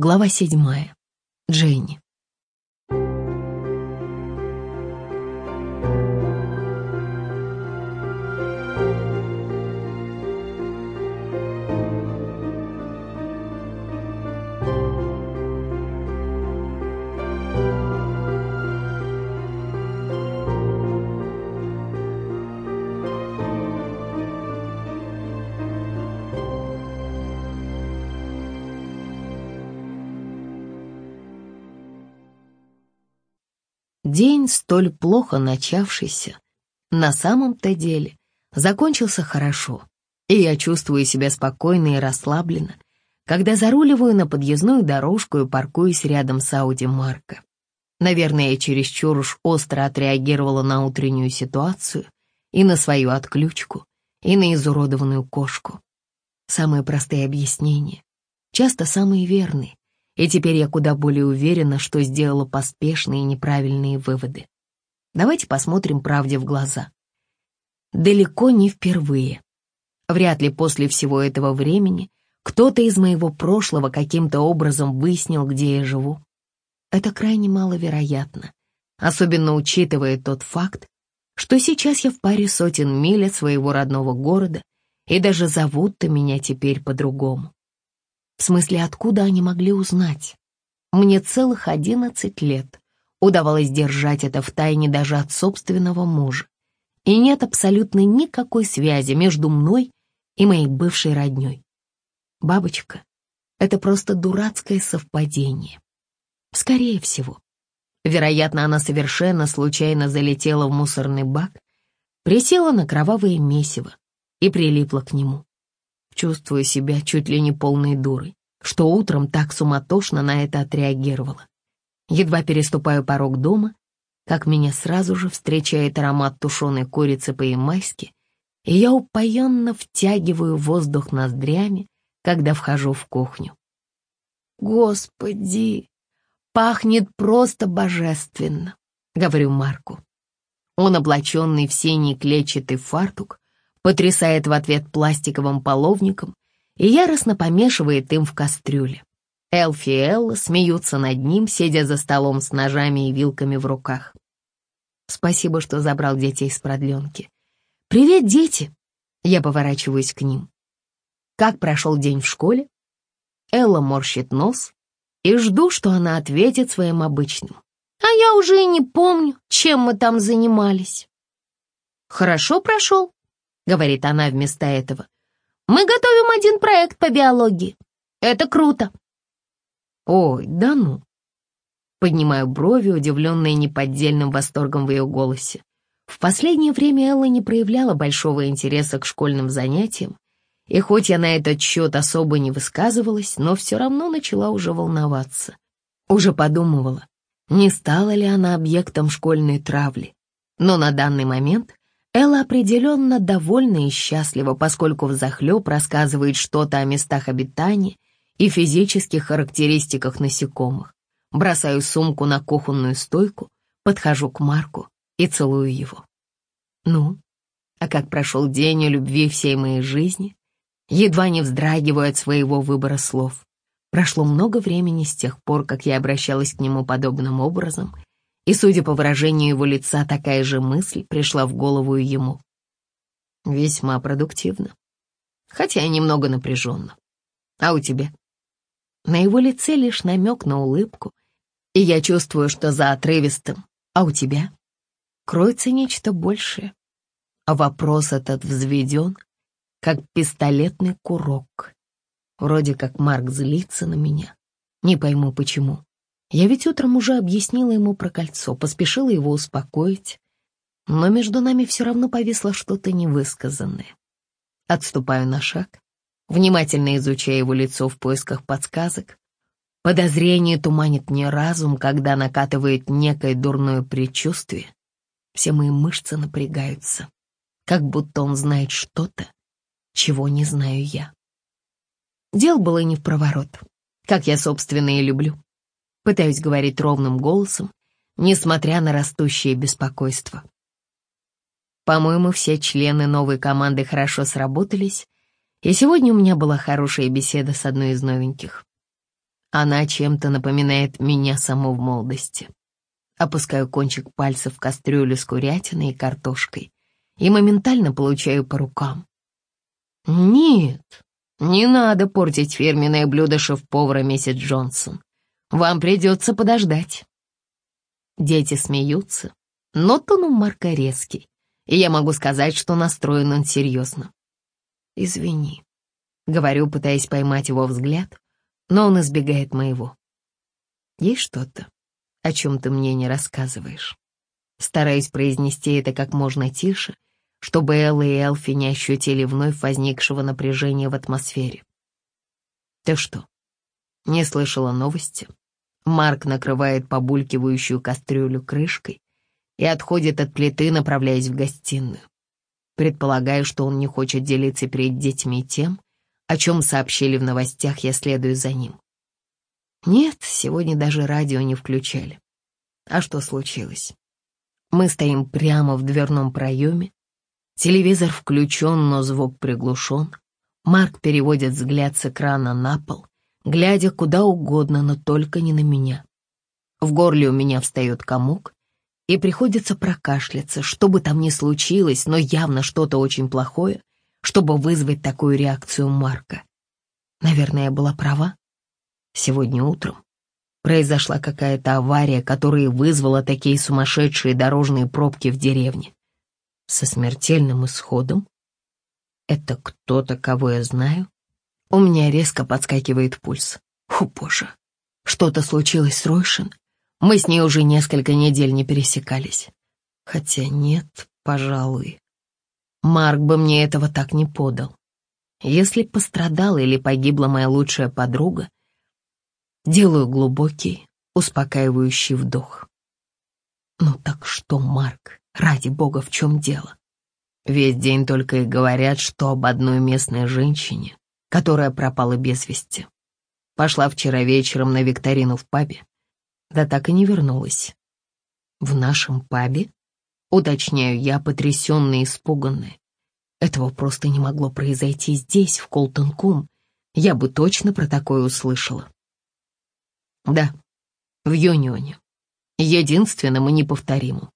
Глава седьмая. Дженни. День, столь плохо начавшийся, на самом-то деле закончился хорошо, и я чувствую себя спокойно и расслабленно, когда заруливаю на подъездную дорожку и паркуюсь рядом с Ауди Марка. Наверное, я чересчур уж остро отреагировала на утреннюю ситуацию и на свою отключку, и на изуродованную кошку. Самые простые объяснения, часто самые верные, и теперь я куда более уверена, что сделала поспешные и неправильные выводы. Давайте посмотрим правде в глаза. Далеко не впервые. Вряд ли после всего этого времени кто-то из моего прошлого каким-то образом выяснил, где я живу. Это крайне маловероятно, особенно учитывая тот факт, что сейчас я в паре сотен миль от своего родного города, и даже зовут-то меня теперь по-другому. В смысле, откуда они могли узнать? Мне целых одиннадцать лет удавалось держать это в тайне даже от собственного мужа. И нет абсолютно никакой связи между мной и моей бывшей роднёй. Бабочка — это просто дурацкое совпадение. Скорее всего. Вероятно, она совершенно случайно залетела в мусорный бак, присела на кровавое месиво и прилипла к нему чувствуя себя чуть ли не полной дурой, что утром так суматошно на это отреагировала. Едва переступаю порог дома, как меня сразу же встречает аромат тушеной курицы по-ямайски, и я упоенно втягиваю воздух ноздрями, когда вхожу в кухню. «Господи, пахнет просто божественно», — говорю Марку. Он, облаченный в синий клетчатый фартук, потрясает в ответ пластиковым половником и яростно помешивает им в кастрюле. Элфи и Элла смеются над ним, сидя за столом с ножами и вилками в руках. Спасибо, что забрал детей с продленки. «Привет, дети!» Я поворачиваюсь к ним. Как прошел день в школе? Элла морщит нос и жду, что она ответит своим обычным. А я уже и не помню, чем мы там занимались. Хорошо прошел, говорит она вместо этого. «Мы готовим один проект по биологии. Это круто!» «Ой, да ну!» Поднимаю брови, удивленные неподдельным восторгом в ее голосе. В последнее время Элла не проявляла большого интереса к школьным занятиям, и хоть я на этот счет особо не высказывалась, но все равно начала уже волноваться. Уже подумывала, не стала ли она объектом школьной травли. Но на данный момент Элла определенно довольна и счастлива, поскольку взахлеб рассказывает что-то о местах обитания и физических характеристиках насекомых. Бросаю сумку на кухонную стойку, подхожу к Марку и целую его. Ну, а как прошел день о любви всей моей жизни? Едва не вздрагиваю от своего выбора слов. Прошло много времени с тех пор, как я обращалась к нему подобным образом — и, судя по выражению его лица, такая же мысль пришла в голову ему. Весьма продуктивно, хотя и немного напряженно. А у тебя? На его лице лишь намек на улыбку, и я чувствую, что за отрывистым «а у тебя?» кроется нечто большее. А вопрос этот взведен, как пистолетный курок. Вроде как Марк злится на меня. Не пойму, почему. Я ведь утром уже объяснила ему про кольцо, поспешила его успокоить, но между нами все равно повисло что-то невысказанное. Отступаю на шаг, внимательно изучая его лицо в поисках подсказок. Подозрение туманит мне разум, когда накатывает некое дурное предчувствие. Все мои мышцы напрягаются, как будто он знает что-то, чего не знаю я. Дел было не в проворот, как я, собственно, и люблю. Пытаюсь говорить ровным голосом, несмотря на растущее беспокойство. По-моему, все члены новой команды хорошо сработались, и сегодня у меня была хорошая беседа с одной из новеньких. Она чем-то напоминает меня саму в молодости. Опускаю кончик пальца в кастрюлю с курятиной и картошкой и моментально получаю по рукам. Нет, не надо портить фирменное блюдо шеф-повара миссис Джонсон. Вам придется подождать. Дети смеются, но тон у Марка резкий, и я могу сказать, что настроен он серьезно. Извини, говорю, пытаясь поймать его взгляд, но он избегает моего. Есть что-то, о чем ты мне не рассказываешь? Стараюсь произнести это как можно тише, чтобы Элла и Элфи не ощутили вновь возникшего напряжения в атмосфере. Ты что, не слышала новости? Марк накрывает побулькивающую кастрюлю крышкой и отходит от плиты, направляясь в гостиную. Предполагаю, что он не хочет делиться перед детьми тем, о чем сообщили в новостях, я следую за ним. Нет, сегодня даже радио не включали. А что случилось? Мы стоим прямо в дверном проеме. Телевизор включен, но звук приглушен. Марк переводит взгляд с экрана на пол, глядя куда угодно, но только не на меня. В горле у меня встает комок, и приходится прокашляться, что бы там ни случилось, но явно что-то очень плохое, чтобы вызвать такую реакцию Марка. Наверное, я была права. Сегодня утром произошла какая-то авария, которая вызвала такие сумасшедшие дорожные пробки в деревне. Со смертельным исходом? Это кто-то, кого я знаю? У меня резко подскакивает пульс. О, боже, что-то случилось с Ройшин? Мы с ней уже несколько недель не пересекались. Хотя нет, пожалуй. Марк бы мне этого так не подал. Если пострадала или погибла моя лучшая подруга, делаю глубокий, успокаивающий вдох. Ну так что, Марк, ради бога, в чем дело? Весь день только и говорят, что об одной местной женщине, которая пропала без вести. Пошла вчера вечером на викторину в пабе, да так и не вернулась. В нашем пабе? Уточняю я, потрясённая и испуганная. Этого просто не могло произойти здесь, в Колтон-Кум. Я бы точно про такое услышала. Да, в Юнионе. Единственным и неповторимым,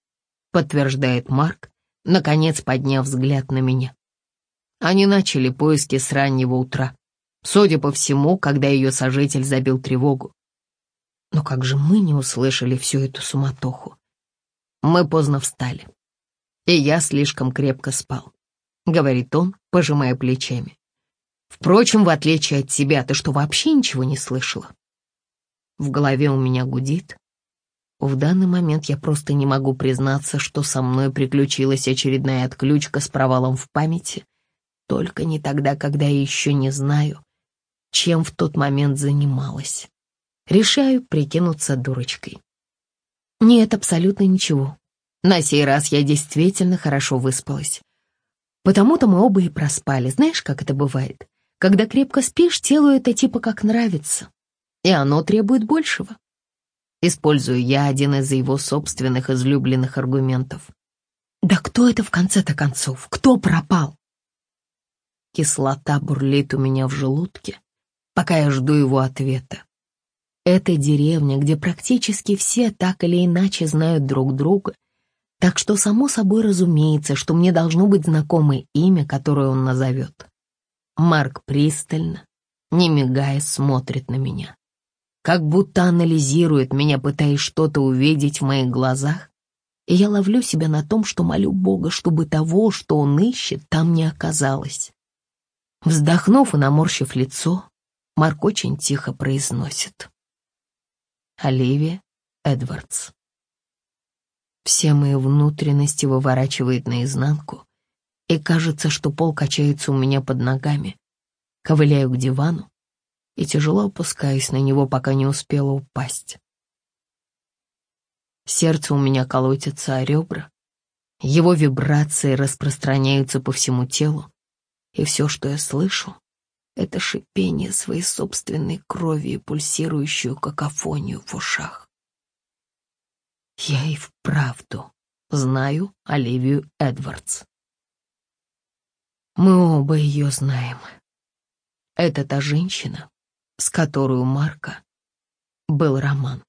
подтверждает Марк, наконец подняв взгляд на меня. Они начали поиски с раннего утра. Судя по всему, когда ее сожитель забил тревогу. Но как же мы не услышали всю эту суматоху? Мы поздно встали, и я слишком крепко спал. — говорит он, пожимая плечами. «Впрочем, в отличие от тебя, ты что, вообще ничего не слышала?» В голове у меня гудит. В данный момент я просто не могу признаться, что со мной приключилась очередная отключка с провалом в памяти, только не тогда, когда я еще не знаю, чем в тот момент занималась. Решаю прикинуться дурочкой. Нет, абсолютно ничего. На сей раз я действительно хорошо выспалась. Потому-то мы оба и проспали. Знаешь, как это бывает? Когда крепко спишь, телу это типа как нравится. И оно требует большего. Использую я один из его собственных излюбленных аргументов. Да кто это в конце-то концов? Кто пропал? Кислота бурлит у меня в желудке, пока я жду его ответа. Это деревня, где практически все так или иначе знают друг друга так что само собой разумеется, что мне должно быть знакомое имя, которое он назовет. Марк пристально, не мигая, смотрит на меня. Как будто анализирует меня, пытаясь что-то увидеть в моих глазах, и я ловлю себя на том, что молю Бога, чтобы того, что он ищет, там не оказалось. Вздохнув и наморщив лицо, Марк очень тихо произносит. Оливия Эдвардс. Все мои внутренности выворачивает наизнанку, и кажется, что пол качается у меня под ногами. Ковыляю к дивану и тяжело опускаюсь на него, пока не успела упасть. Сердце у меня колотится о ребра, его вибрации распространяются по всему телу, и все, что я слышу, это шипение своей собственной крови и пульсирующую какофонию в ушах. Я и вправду знаю Оливию Эдвардс. Мы оба ее знаем. Это та женщина, с которой у Марка был роман.